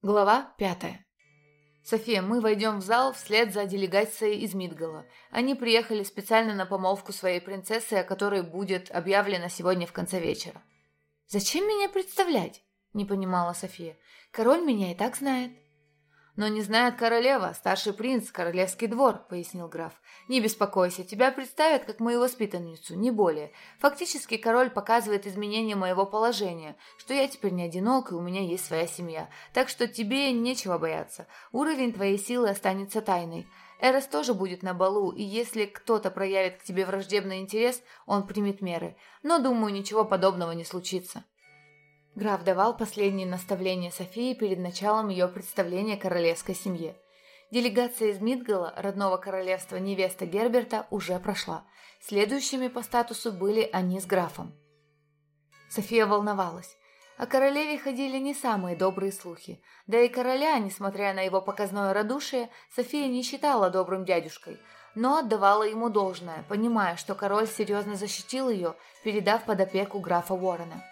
Глава пятая. «София, мы войдем в зал вслед за делегацией из Мидгала. Они приехали специально на помолвку своей принцессы, о которой будет объявлено сегодня в конце вечера». «Зачем меня представлять?» – не понимала София. «Король меня и так знает». «Но не знает королева, старший принц, королевский двор», — пояснил граф. «Не беспокойся, тебя представят как мою воспитанницу, не более. Фактически король показывает изменение моего положения, что я теперь не одинок и у меня есть своя семья. Так что тебе нечего бояться. Уровень твоей силы останется тайной». Эрос тоже будет на балу, и если кто-то проявит к тебе враждебный интерес, он примет меры. Но, думаю, ничего подобного не случится. Граф давал последние наставления Софии перед началом ее представления королевской семье. Делегация из Мидгала, родного королевства невеста Герберта, уже прошла. Следующими по статусу были они с графом. София волновалась. О королеве ходили не самые добрые слухи. Да и короля, несмотря на его показное радушие, София не считала добрым дядюшкой, но отдавала ему должное, понимая, что король серьезно защитил ее, передав под опеку графа Уоррена.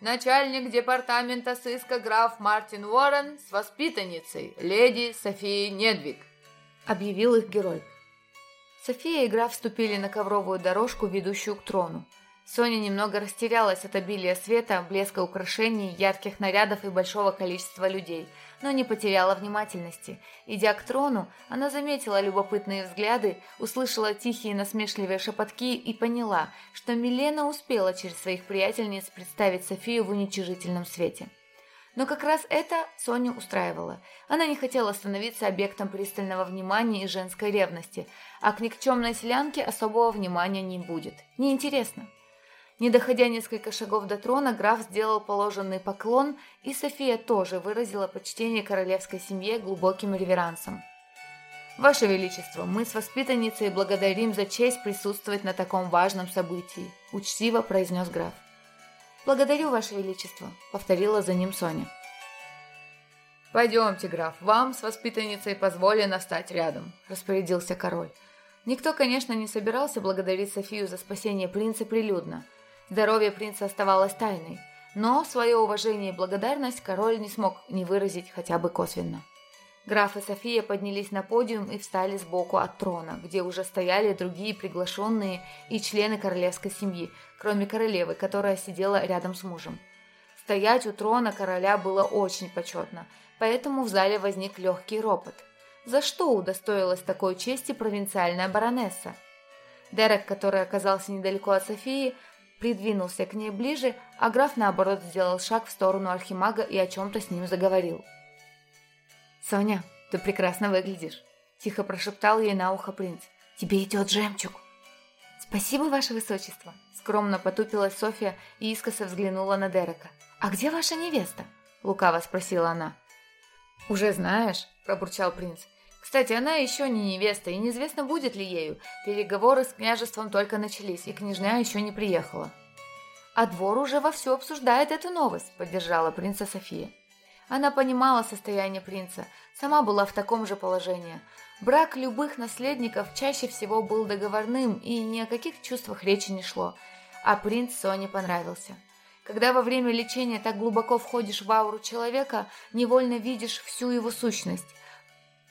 Начальник департамента сыска граф Мартин Уоррен с воспитанницей, леди Софией Недвиг», — объявил их герой. София и граф вступили на ковровую дорожку, ведущую к трону. Соня немного растерялась от обилия света, блеска украшений, ярких нарядов и большого количества людей, но не потеряла внимательности. Идя к трону, она заметила любопытные взгляды, услышала тихие насмешливые шепотки и поняла, что Милена успела через своих приятельниц представить Софию в уничижительном свете. Но как раз это Соню устраивало. Она не хотела становиться объектом пристального внимания и женской ревности, а к никчемной селянке особого внимания не будет. Неинтересно. Не доходя несколько шагов до трона, граф сделал положенный поклон, и София тоже выразила почтение королевской семье глубоким реверансом. «Ваше Величество, мы с воспитанницей благодарим за честь присутствовать на таком важном событии», – учтиво произнес граф. «Благодарю, Ваше Величество», – повторила за ним Соня. «Пойдемте, граф, вам с воспитанницей позволено стать рядом», – распорядился король. Никто, конечно, не собирался благодарить Софию за спасение принца прилюдно – Здоровье принца оставалось тайной, но свое уважение и благодарность король не смог не выразить хотя бы косвенно. Граф и София поднялись на подиум и встали сбоку от трона, где уже стояли другие приглашенные и члены королевской семьи, кроме королевы, которая сидела рядом с мужем. Стоять у трона короля было очень почетно, поэтому в зале возник легкий ропот. За что удостоилась такой чести провинциальная баронесса? Дерек, который оказался недалеко от Софии, придвинулся к ней ближе, а граф, наоборот, сделал шаг в сторону архимага и о чем-то с ним заговорил. «Соня, ты прекрасно выглядишь», – тихо прошептал ей на ухо принц. «Тебе идет жемчуг». «Спасибо, ваше высочество», – скромно потупилась Софья и искоса взглянула на Дерека. «А где ваша невеста?» – лукаво спросила она. «Уже знаешь», – пробурчал принц. Кстати, она еще не невеста, и неизвестно, будет ли ею. Переговоры с княжеством только начались, и княжня еще не приехала. «А двор уже вовсю обсуждает эту новость», – поддержала принца София. Она понимала состояние принца, сама была в таком же положении. Брак любых наследников чаще всего был договорным, и ни о каких чувствах речи не шло. А принц Соне понравился. Когда во время лечения так глубоко входишь в ауру человека, невольно видишь всю его сущность –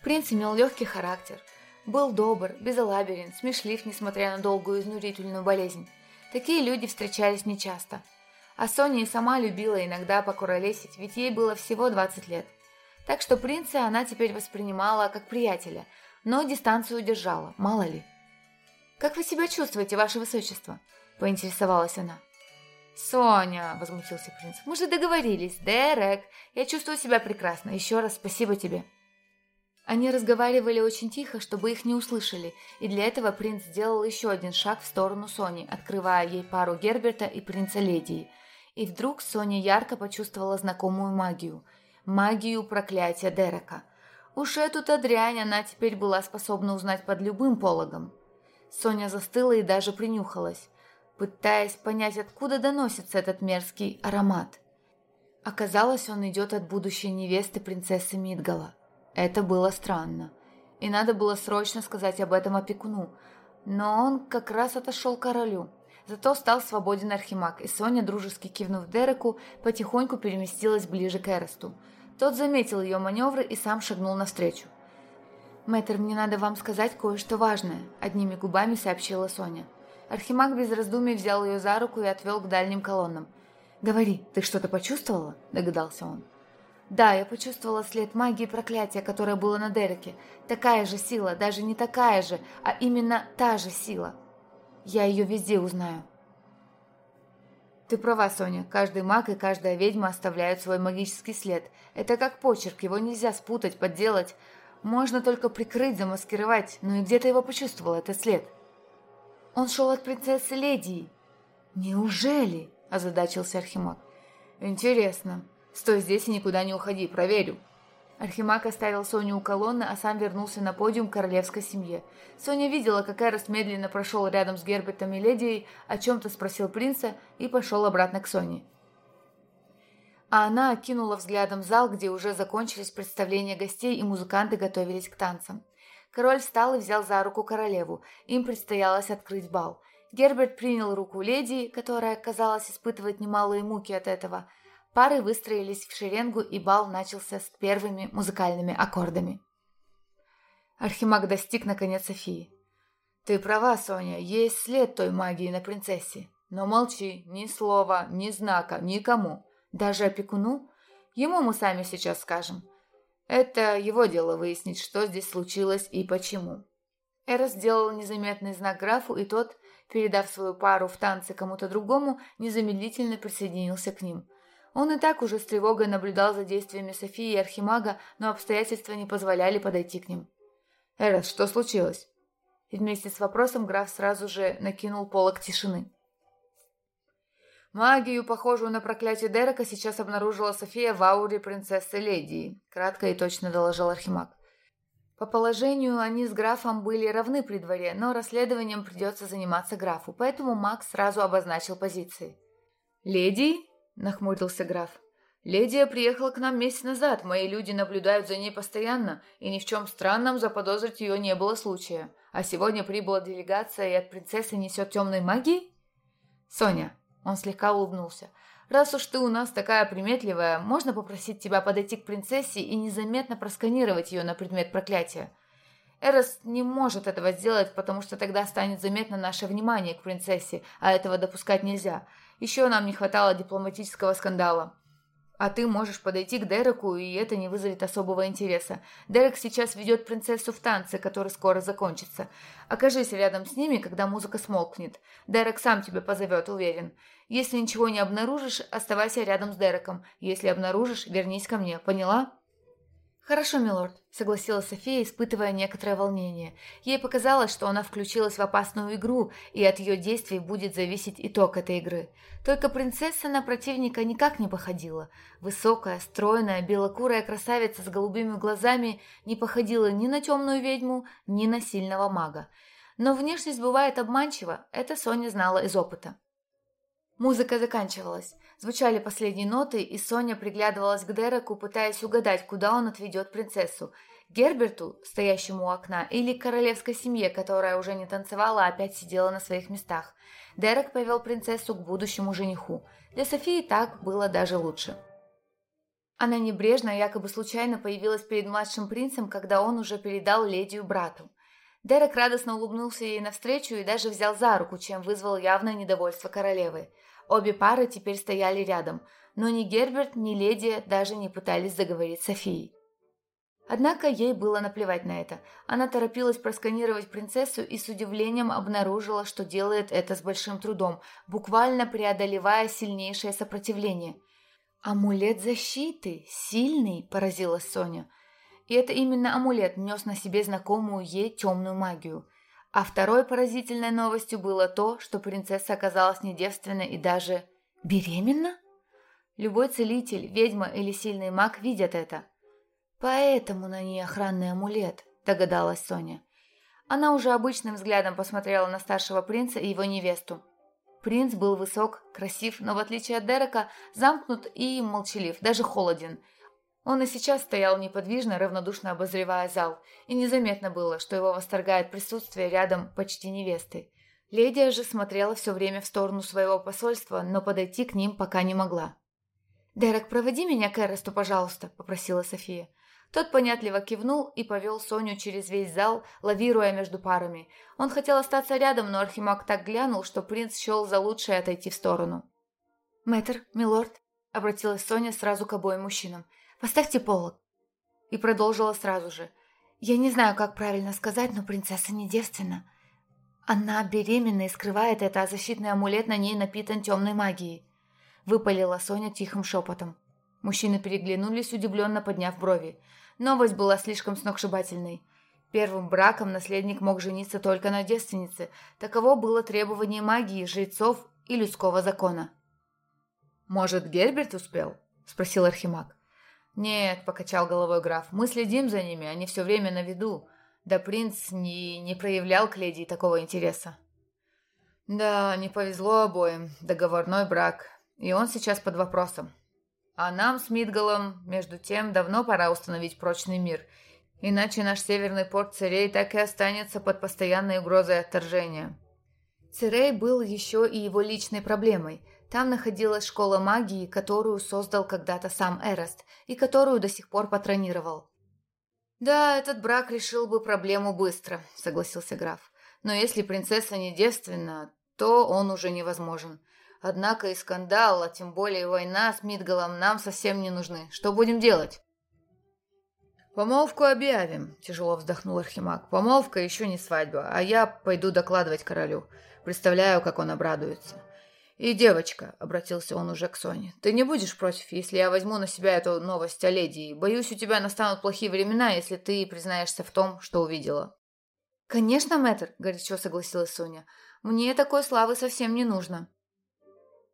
Принц имел легкий характер, был добр, безалаберен, смешлив, несмотря на долгую изнурительную болезнь. Такие люди встречались нечасто. А Соня и сама любила иногда покуролесить, ведь ей было всего 20 лет. Так что принца она теперь воспринимала как приятеля, но дистанцию держала, мало ли. «Как вы себя чувствуете, ваше высочество?» – поинтересовалась она. «Соня!» – возмутился принц. «Мы же договорились, Дерек! Я чувствую себя прекрасно. Еще раз спасибо тебе!» Они разговаривали очень тихо, чтобы их не услышали, и для этого принц сделал еще один шаг в сторону Сони, открывая ей пару Герберта и принца Ледии. И вдруг Соня ярко почувствовала знакомую магию. Магию проклятия Дерека. Уж эту-то дрянь она теперь была способна узнать под любым пологом. Соня застыла и даже принюхалась, пытаясь понять, откуда доносится этот мерзкий аромат. Оказалось, он идет от будущей невесты принцессы Мидгала. Это было странно. И надо было срочно сказать об этом опекуну. Но он как раз отошел к королю. Зато стал свободен Архимаг, и Соня, дружески кивнув Дереку, потихоньку переместилась ближе к Эресту. Тот заметил ее маневры и сам шагнул навстречу. «Мэтр, мне надо вам сказать кое-что важное», – одними губами сообщила Соня. Архимаг без раздумий взял ее за руку и отвел к дальним колоннам. «Говори, ты что-то почувствовала?» – догадался он. «Да, я почувствовала след магии проклятия, которое было на Дереке. Такая же сила, даже не такая же, а именно та же сила. Я ее везде узнаю». «Ты права, Соня. Каждый маг и каждая ведьма оставляют свой магический след. Это как почерк, его нельзя спутать, подделать. Можно только прикрыть, замаскировать. Ну и где ты его почувствовала, этот след?» «Он шел от принцессы Ледии». «Неужели?» – озадачился Архимаг. «Интересно. Стой здесь и никуда не уходи, проверю». Архимаг оставил Соню у колонны, а сам вернулся на подиум королевской семье. Соня видела, как Эрос медленно прошел рядом с Гербертом и Ледией, о чем-то спросил принца и пошел обратно к Соне а она окинула взглядом зал, где уже закончились представления гостей и музыканты готовились к танцам. Король встал и взял за руку королеву. Им предстоялось открыть бал. Герберт принял руку леди, которая, казалось, испытывать немалые муки от этого. Пары выстроились в шеренгу, и бал начался с первыми музыкальными аккордами. Архимаг достиг, наконец, Софии. «Ты права, Соня, есть след той магии на принцессе. Но молчи, ни слова, ни знака, никому. Даже опекуну? Ему мы сами сейчас скажем. Это его дело выяснить, что здесь случилось и почему. Эра сделал незаметный знак графу, и тот, передав свою пару в танце кому-то другому, незамедлительно присоединился к ним. Он и так уже с тревогой наблюдал за действиями Софии и Архимага, но обстоятельства не позволяли подойти к ним. «Эрос, что случилось?» И вместе с вопросом граф сразу же накинул полок тишины. Магию, похожую на проклятие Дерека, сейчас обнаружила София в ауре принцессы Ледии, кратко и точно доложил Архимаг. По положению они с графом были равны при дворе, но расследованием придется заниматься графу, поэтому маг сразу обозначил позиции. «Леди?» – нахмурился граф. «Ледия приехала к нам месяц назад, мои люди наблюдают за ней постоянно, и ни в чем странном заподозрить ее не было случая. А сегодня прибыла делегация, и от принцессы несет темной магии?» «Соня, он слегка улыбнулся. «Раз уж ты у нас такая приметливая, можно попросить тебя подойти к принцессе и незаметно просканировать ее на предмет проклятия?» Эрос не может этого сделать, потому что тогда станет заметно наше внимание к принцессе, а этого допускать нельзя. Еще нам не хватало дипломатического скандала. А ты можешь подойти к Дереку, и это не вызовет особого интереса. Дерек сейчас ведет принцессу в танце, который скоро закончится. Окажись рядом с ними, когда музыка смолкнет. Дерек сам тебя позовет, уверен. Если ничего не обнаружишь, оставайся рядом с Дереком. Если обнаружишь, вернись ко мне. Поняла? «Хорошо, милорд», — согласилась София, испытывая некоторое волнение. Ей показалось, что она включилась в опасную игру, и от ее действий будет зависеть итог этой игры. Только принцесса на противника никак не походила. Высокая, стройная, белокурая красавица с голубыми глазами не походила ни на темную ведьму, ни на сильного мага. Но внешность бывает обманчива, это Соня знала из опыта. Музыка заканчивалась. Звучали последние ноты, и Соня приглядывалась к Дереку, пытаясь угадать, куда он отведет принцессу. Герберту, стоящему у окна, или королевской семье, которая уже не танцевала, а опять сидела на своих местах. Дерек повел принцессу к будущему жениху. Для Софии так было даже лучше. Она небрежно, якобы случайно появилась перед младшим принцем, когда он уже передал ледию брату. Дерек радостно улыбнулся ей навстречу и даже взял за руку, чем вызвал явное недовольство королевы. Обе пары теперь стояли рядом, но ни Герберт, ни Леди даже не пытались заговорить с Софией. Однако ей было наплевать на это. Она торопилась просканировать принцессу и с удивлением обнаружила, что делает это с большим трудом, буквально преодолевая сильнейшее сопротивление. «Амулет защиты! Сильный!» – поразилась Соня. И это именно амулет нес на себе знакомую ей темную магию – а второй поразительной новостью было то, что принцесса оказалась не девственной и даже беременна. Любой целитель, ведьма или сильный маг видят это. Поэтому на ней охранный амулет, догадалась Соня. Она уже обычным взглядом посмотрела на старшего принца и его невесту. Принц был высок, красив, но в отличие от Дерека, замкнут и молчалив, даже холоден – он и сейчас стоял неподвижно, равнодушно обозревая зал, и незаметно было, что его восторгает присутствие рядом почти невесты. Ледия же смотрела все время в сторону своего посольства, но подойти к ним пока не могла. «Дерек, проводи меня к Эресту, пожалуйста», — попросила София. Тот понятливо кивнул и повел Соню через весь зал, лавируя между парами. Он хотел остаться рядом, но Архимаг так глянул, что принц счел за лучшее отойти в сторону. «Мэтр, милорд», — обратилась Соня сразу к обоим мужчинам, — «поставьте полок». И продолжила сразу же. «Я не знаю, как правильно сказать, но принцесса не девственна. Она беременна и скрывает это, а защитный амулет на ней напитан темной магией», — выпалила Соня тихим шепотом. Мужчины переглянулись, удивленно подняв брови. Новость была слишком сногсшибательной. Первым браком наследник мог жениться только на девственнице. Таково было требование магии, жрецов и людского закона. «Может, Герберт успел?» – спросил Архимаг. «Нет», – покачал головой граф, – «мы следим за ними, они все время на виду. Да принц не, не проявлял к леди такого интереса». «Да, не повезло обоим. Договорной брак. И он сейчас под вопросом. А нам с Мидгалом, между тем, давно пора установить прочный мир, иначе наш северный порт Цирей так и останется под постоянной угрозой отторжения. Цирей был еще и его личной проблемой. Там находилась школа магии, которую создал когда-то сам Эрост, и которую до сих пор патронировал. «Да, этот брак решил бы проблему быстро», — согласился граф. «Но если принцесса не девственна, то он уже невозможен. Однако и скандал, а тем более война с Мидгалом нам совсем не нужны. Что будем делать? «Помолвку объявим», — тяжело вздохнул Архимаг. «Помолвка еще не свадьба, а я пойду докладывать королю. Представляю, как он обрадуется». «И, девочка», — обратился он уже к Соне, — «ты не будешь против, если я возьму на себя эту новость о леди? Боюсь, у тебя настанут плохие времена, если ты признаешься в том, что увидела». «Конечно, мэтр», — горячо согласилась Соня. «Мне такой славы совсем не нужно».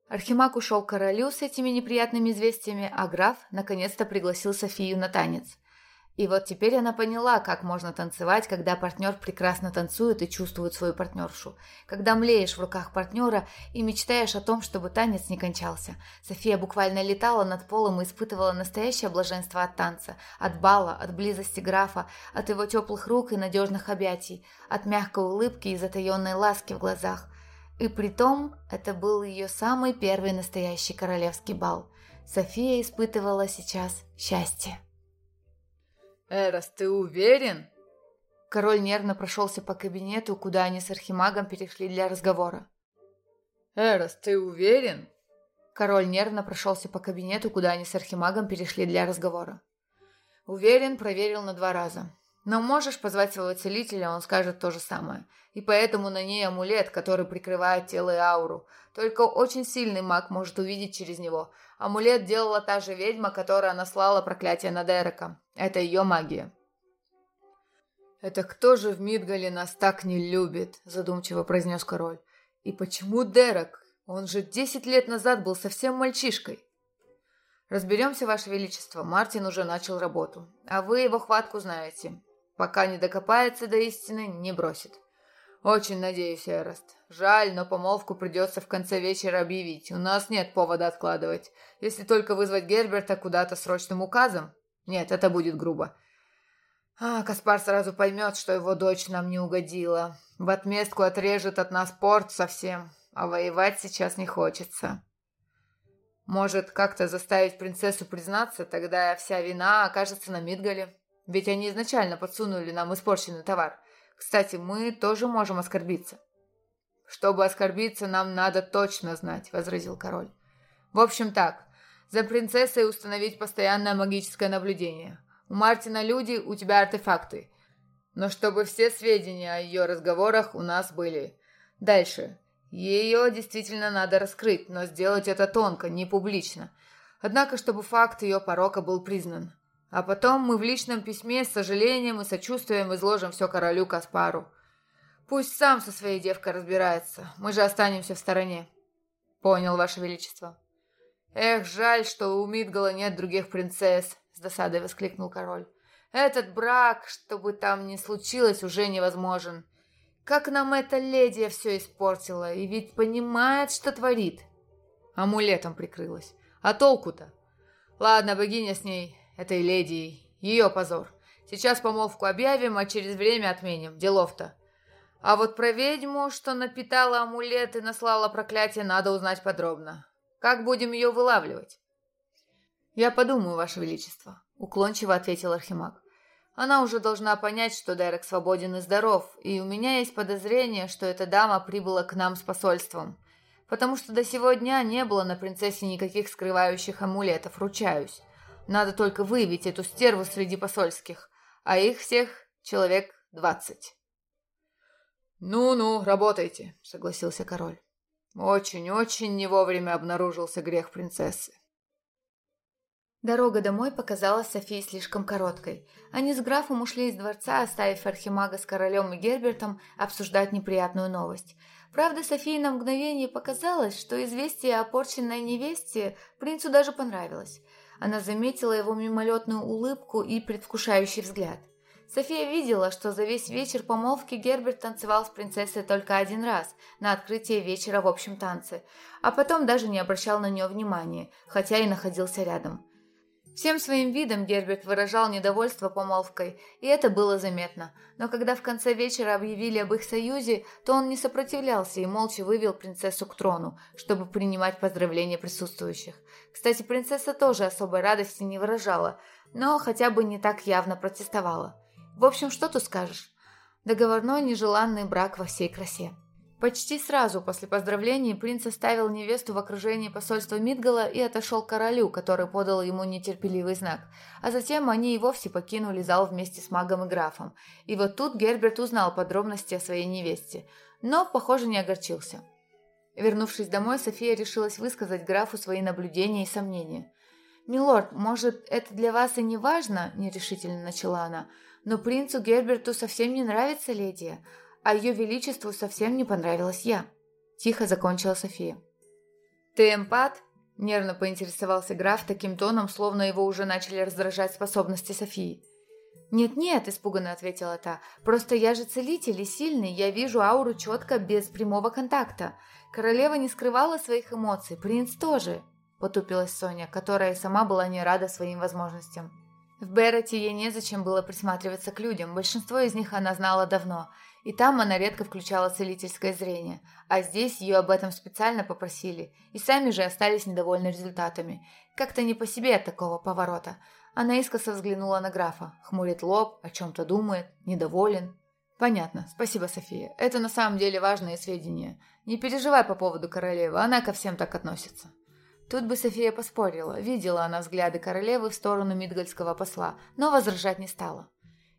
Архимаг ушел к королю с этими неприятными известиями, а граф наконец-то пригласил Софию на танец. И вот теперь она поняла, как можно танцевать, когда партнер прекрасно танцует и чувствует свою партнершу. Когда млеешь в руках партнера и мечтаешь о том, чтобы танец не кончался. София буквально летала над полом и испытывала настоящее блаженство от танца, от бала, от близости графа, от его теплых рук и надежных объятий, от мягкой улыбки и затаенной ласки в глазах. И притом это был ее самый первый настоящий королевский бал. София испытывала сейчас счастье. «Эрос, ты уверен?» Король нервно прошелся по кабинету, куда они с Архимагом перешли для разговора. «Эрос, ты уверен?» Король нервно прошелся по кабинету, куда они с Архимагом перешли для разговора. «Уверен, проверил на два раза. Но можешь позвать своего целителя, он скажет то же самое. И поэтому на ней амулет, который прикрывает тело и ауру. Только очень сильный маг может увидеть через него. Амулет делала та же ведьма, которая наслала проклятие на Дерека. Это ее магия. «Это кто же в Мидгале нас так не любит?» – задумчиво произнес король. «И почему Дерек? Он же десять лет назад был совсем мальчишкой». «Разберемся, Ваше Величество. Мартин уже начал работу. А вы его хватку знаете. Пока не докопается до истины, не бросит. Очень надеюсь, Эрост. Жаль, но помолвку придется в конце вечера объявить. У нас нет повода откладывать. Если только вызвать Герберта куда-то срочным указом. Нет, это будет грубо. А, Каспар сразу поймет, что его дочь нам не угодила. В отместку отрежет от нас порт совсем. А воевать сейчас не хочется. Может, как-то заставить принцессу признаться, тогда вся вина окажется на Мидгале. Ведь они изначально подсунули нам испорченный товар. Кстати, мы тоже можем оскорбиться. Чтобы оскорбиться, нам надо точно знать, возразил король. В общем так, за принцессой установить постоянное магическое наблюдение. У Мартина люди, у тебя артефакты. Но чтобы все сведения о ее разговорах у нас были. Дальше. Ее действительно надо раскрыть, но сделать это тонко, не публично. Однако, чтобы факт ее порока был признан. А потом мы в личном письме с сожалением и сочувствием изложим все королю Каспару. Пусть сам со своей девкой разбирается. Мы же останемся в стороне. Понял, Ваше Величество. Эх, жаль, что у Мидгала нет других принцесс, с досадой воскликнул король. Этот брак, что бы там ни случилось, уже невозможен. Как нам эта леди все испортила, и ведь понимает, что творит. Амулетом прикрылась. А толку-то? Ладно, богиня с ней, этой леди. Ее позор. Сейчас помолвку объявим, а через время отменим. Делов-то. А вот про ведьму, что напитала амулет и наслала проклятие, надо узнать подробно. Как будем ее вылавливать? «Я подумаю, Ваше Величество», — уклончиво ответил Архимаг. «Она уже должна понять, что Дерек свободен и здоров, и у меня есть подозрение, что эта дама прибыла к нам с посольством, потому что до сего дня не было на принцессе никаких скрывающих амулетов, ручаюсь. Надо только выявить эту стерву среди посольских, а их всех человек двадцать». «Ну-ну, работайте», — согласился король. Очень-очень не вовремя обнаружился грех принцессы. Дорога домой показалась Софии слишком короткой. Они с графом ушли из дворца, оставив Архимага с королем и Гербертом обсуждать неприятную новость. Правда, Софии на мгновение показалось, что известие о порченной невесте принцу даже понравилось. Она заметила его мимолетную улыбку и предвкушающий взгляд. София видела, что за весь вечер помолвки Герберт танцевал с принцессой только один раз, на открытие вечера в общем танце, а потом даже не обращал на нее внимания, хотя и находился рядом. Всем своим видом Герберт выражал недовольство помолвкой, и это было заметно. Но когда в конце вечера объявили об их союзе, то он не сопротивлялся и молча вывел принцессу к трону, чтобы принимать поздравления присутствующих. Кстати, принцесса тоже особой радости не выражала, но хотя бы не так явно протестовала. В общем, что тут скажешь? Договорной нежеланный брак во всей красе. Почти сразу после поздравлений принц оставил невесту в окружении посольства Мидгала и отошел к королю, который подал ему нетерпеливый знак. А затем они и вовсе покинули зал вместе с магом и графом. И вот тут Герберт узнал подробности о своей невесте, но, похоже, не огорчился. Вернувшись домой, София решилась высказать графу свои наблюдения и сомнения. «Милорд, может, это для вас и не важно?» – нерешительно начала она – но принцу Герберту совсем не нравится леди, а ее величеству совсем не понравилась я. Тихо закончила София. «Ты эмпат?» – нервно поинтересовался граф таким тоном, словно его уже начали раздражать способности Софии. «Нет-нет», – испуганно ответила та, – «просто я же целитель и сильный, я вижу ауру четко, без прямого контакта. Королева не скрывала своих эмоций, принц тоже», – потупилась Соня, которая сама была не рада своим возможностям. В Берроте ей незачем было присматриваться к людям, большинство из них она знала давно, и там она редко включала целительское зрение, а здесь ее об этом специально попросили, и сами же остались недовольны результатами. Как-то не по себе от такого поворота. Она искоса взглянула на графа, хмурит лоб, о чем-то думает, недоволен. «Понятно, спасибо, София. Это на самом деле важные сведения. Не переживай по поводу королевы, она ко всем так относится». Тут бы София поспорила, видела она взгляды королевы в сторону мидгальского посла, но возражать не стала.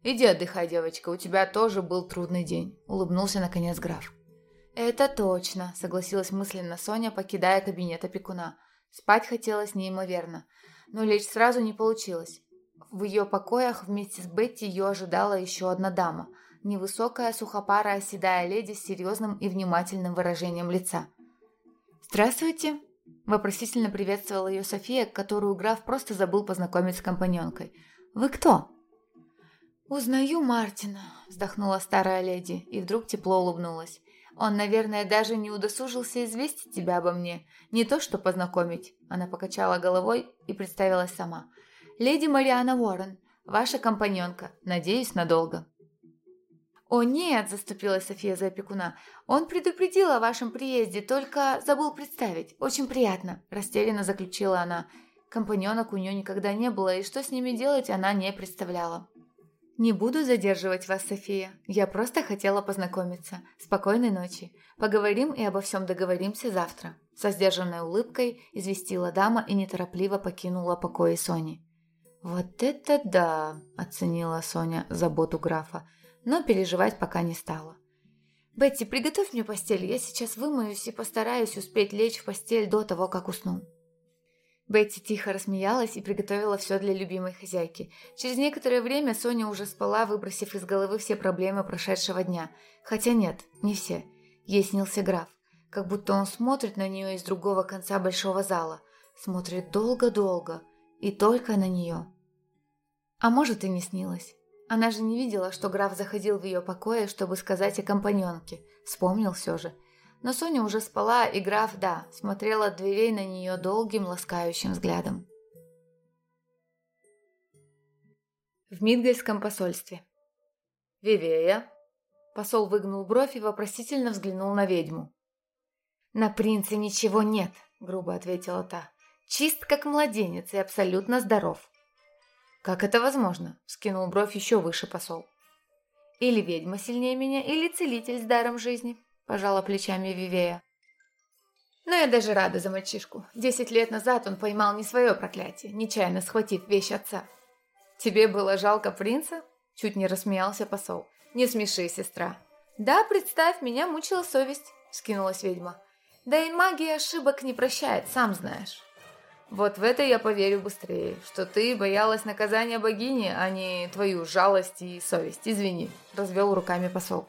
«Иди отдыхай, девочка, у тебя тоже был трудный день», — улыбнулся наконец граф. «Это точно», — согласилась мысленно Соня, покидая кабинет опекуна. Спать хотелось неимоверно, но лечь сразу не получилось. В ее покоях вместе с Бетти ее ожидала еще одна дама, невысокая, сухопарая, седая леди с серьезным и внимательным выражением лица. «Здравствуйте», Вопросительно приветствовала ее София, которую граф просто забыл познакомить с компаньонкой. «Вы кто?» «Узнаю Мартина», – вздохнула старая леди и вдруг тепло улыбнулась. «Он, наверное, даже не удосужился известить тебя обо мне. Не то, что познакомить». Она покачала головой и представилась сама. «Леди Мариана Уоррен, ваша компаньонка. Надеюсь, надолго». «О нет», – заступилась София за опекуна, – «он предупредил о вашем приезде, только забыл представить. Очень приятно», – растерянно заключила она. Компаньонок у нее никогда не было, и что с ними делать, она не представляла. «Не буду задерживать вас, София. Я просто хотела познакомиться. Спокойной ночи. Поговорим и обо всем договоримся завтра». Со сдержанной улыбкой известила дама и неторопливо покинула покои Сони. «Вот это да!» – оценила Соня заботу графа но переживать пока не стала. «Бетти, приготовь мне постель, я сейчас вымоюсь и постараюсь успеть лечь в постель до того, как усну». Бетти тихо рассмеялась и приготовила все для любимой хозяйки. Через некоторое время Соня уже спала, выбросив из головы все проблемы прошедшего дня. Хотя нет, не все. Ей снился граф. Как будто он смотрит на нее из другого конца большого зала. Смотрит долго-долго. И только на нее. А может и не снилось. Она же не видела, что граф заходил в ее покое, чтобы сказать о компаньонке. Вспомнил все же. Но Соня уже спала, и граф, да, смотрел от дверей на нее долгим ласкающим взглядом. В Мидгальском посольстве. «Вивея?» Посол выгнул бровь и вопросительно взглянул на ведьму. «На принце ничего нет», — грубо ответила та. Чист как младенец и абсолютно здоров. Как это возможно? Скинул бровь еще выше посол. Или ведьма сильнее меня, или целитель с даром жизни, пожала плечами Вивея. Но я даже рада за мальчишку. Десять лет назад он поймал не свое проклятие, нечаянно схватив вещь отца. Тебе было жалко принца? Чуть не рассмеялся посол. Не смеши, сестра. Да, представь, меня мучила совесть, скинулась ведьма. Да и магия ошибок не прощает, сам знаешь. Вот в это я поверю быстрее, что ты боялась наказания богини, а не твою жалость и совесть. Извини, развел руками посол.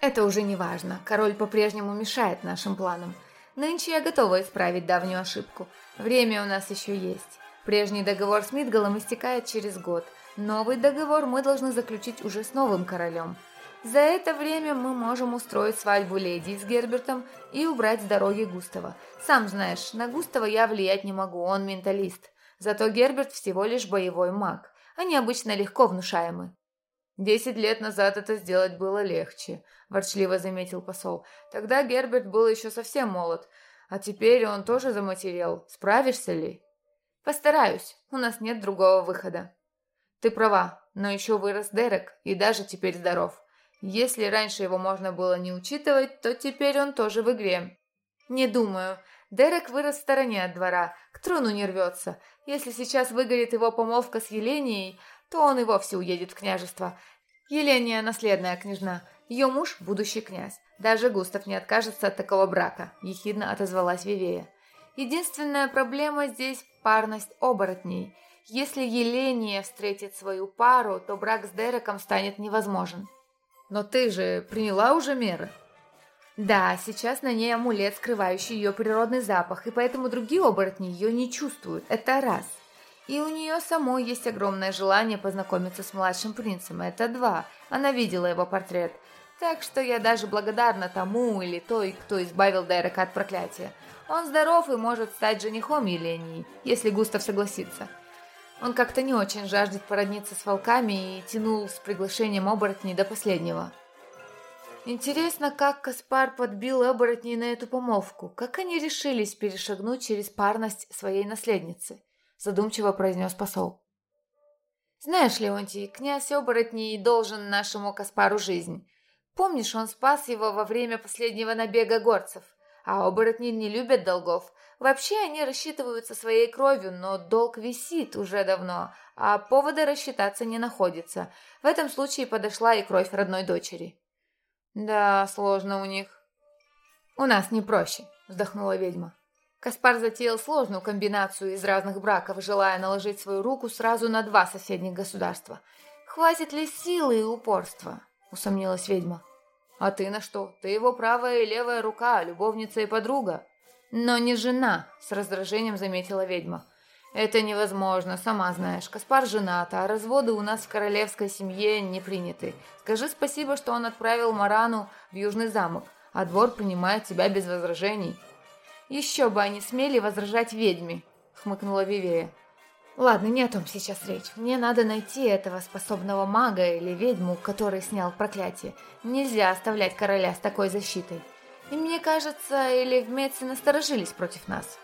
Это уже не важно. Король по-прежнему мешает нашим планам. Нынче я готова исправить давнюю ошибку. Время у нас еще есть. Прежний договор с Мидгалом истекает через год. Новый договор мы должны заключить уже с новым королем. За это время мы можем устроить свадьбу леди с Гербертом и убрать с дороги Густава. Сам знаешь, на Густава я влиять не могу, он менталист. Зато Герберт всего лишь боевой маг. Они обычно легко внушаемы. «Десять лет назад это сделать было легче», – ворчливо заметил посол. «Тогда Герберт был еще совсем молод, а теперь он тоже заматерел. Справишься ли?» «Постараюсь, у нас нет другого выхода». «Ты права, но еще вырос Дерек и даже теперь здоров. Если раньше его можно было не учитывать, то теперь он тоже в игре». «Не думаю. Дерек вырос в стороне от двора, к трону не рвется. Если сейчас выгорит его помолвка с Еленией, то он и вовсе уедет в княжество. Еления – наследная княжна, ее муж – будущий князь. Даже Густав не откажется от такого брака», – ехидно отозвалась Вивея. «Единственная проблема здесь – парность оборотней. Если Еления встретит свою пару, то брак с Дереком станет невозможен». «Но ты же приняла уже меры?» Да, сейчас на ней амулет, скрывающий ее природный запах, и поэтому другие оборотни ее не чувствуют. Это раз. И у нее самой есть огромное желание познакомиться с младшим принцем. Это два. Она видела его портрет. Так что я даже благодарна тому или той, кто избавил Дерека от проклятия. Он здоров и может стать женихом Елении, если Густав согласится. Он как-то не очень жаждет породниться с волками и тянул с приглашением оборотней до последнего. Интересно, как Каспар подбил оборотней на эту помолвку? Как они решились перешагнуть через парность своей наследницы? Задумчиво произнес посол. «Знаешь, Леонтий, князь оборотней должен нашему Каспару жизнь. Помнишь, он спас его во время последнего набега горцев? А оборотни не любят долгов. Вообще они рассчитываются своей кровью, но долг висит уже давно, а повода рассчитаться не находится. В этом случае подошла и кровь родной дочери». «Да, сложно у них». «У нас не проще», — вздохнула ведьма. Каспар затеял сложную комбинацию из разных браков, желая наложить свою руку сразу на два соседних государства. «Хватит ли силы и упорства?» — усомнилась ведьма. «А ты на что? Ты его правая и левая рука, любовница и подруга». «Но не жена», — с раздражением заметила ведьма. «Это невозможно, сама знаешь. Каспар женат, а разводы у нас в королевской семье не приняты. Скажи спасибо, что он отправил Марану в Южный замок, а двор принимает тебя без возражений». «Еще бы они смели возражать ведьме», — хмыкнула Вивея. «Ладно, не о том сейчас речь. Мне надо найти этого способного мага или ведьму, который снял проклятие. Нельзя оставлять короля с такой защитой. И мне кажется, или в Меце насторожились против нас.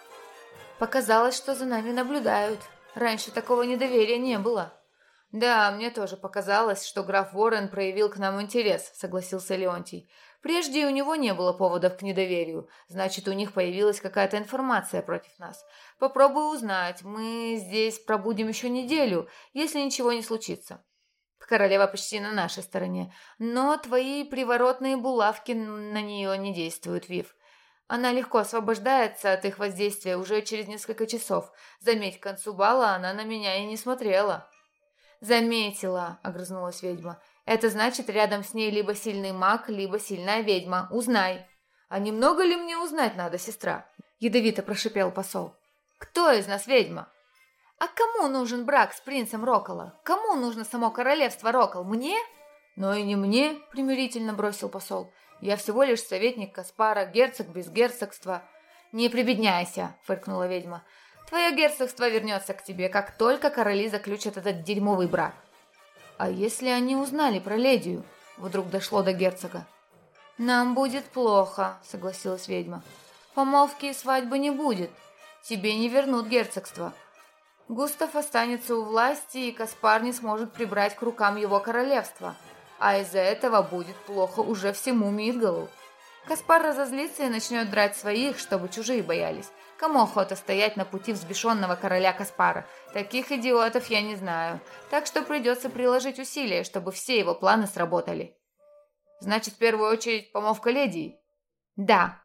Показалось, что за нами наблюдают. Раньше такого недоверия не было». «Да, мне тоже показалось, что граф Ворон проявил к нам интерес», — согласился Леонтий. Прежде у него не было поводов к недоверию, значит, у них появилась какая-то информация против нас. Попробуй узнать, мы здесь пробудем еще неделю, если ничего не случится. Королева почти на нашей стороне, но твои приворотные булавки на нее не действуют, Вив. Она легко освобождается от их воздействия уже через несколько часов. Заметь, к концу бала она на меня и не смотрела. «Заметила», — огрызнулась ведьма. Это значит, рядом с ней либо сильный маг, либо сильная ведьма. Узнай. А немного ли мне узнать надо, сестра? Ядовито прошипел посол. Кто из нас ведьма? А кому нужен брак с принцем Рокола? Кому нужно само королевство Рокол? Мне? Но и не мне, примирительно бросил посол. Я всего лишь советник Каспара, герцог без герцогства. Не прибедняйся, фыркнула ведьма. Твое герцогство вернется к тебе, как только короли заключат этот дерьмовый брак. А если они узнали про ледию? Вдруг дошло до герцога. Нам будет плохо, согласилась ведьма. Помолвки и свадьбы не будет. тебе не вернут герцогство. Густав останется у власти, и Каспар не сможет прибрать к рукам его королевство. А из-за этого будет плохо уже всему Мидгалу. Каспар разозлится и начнет драть своих, чтобы чужие боялись. Кому охота стоять на пути взбешенного короля Каспара? Таких идиотов я не знаю. Так что придется приложить усилия, чтобы все его планы сработали. Значит, в первую очередь помолвка леди? Да,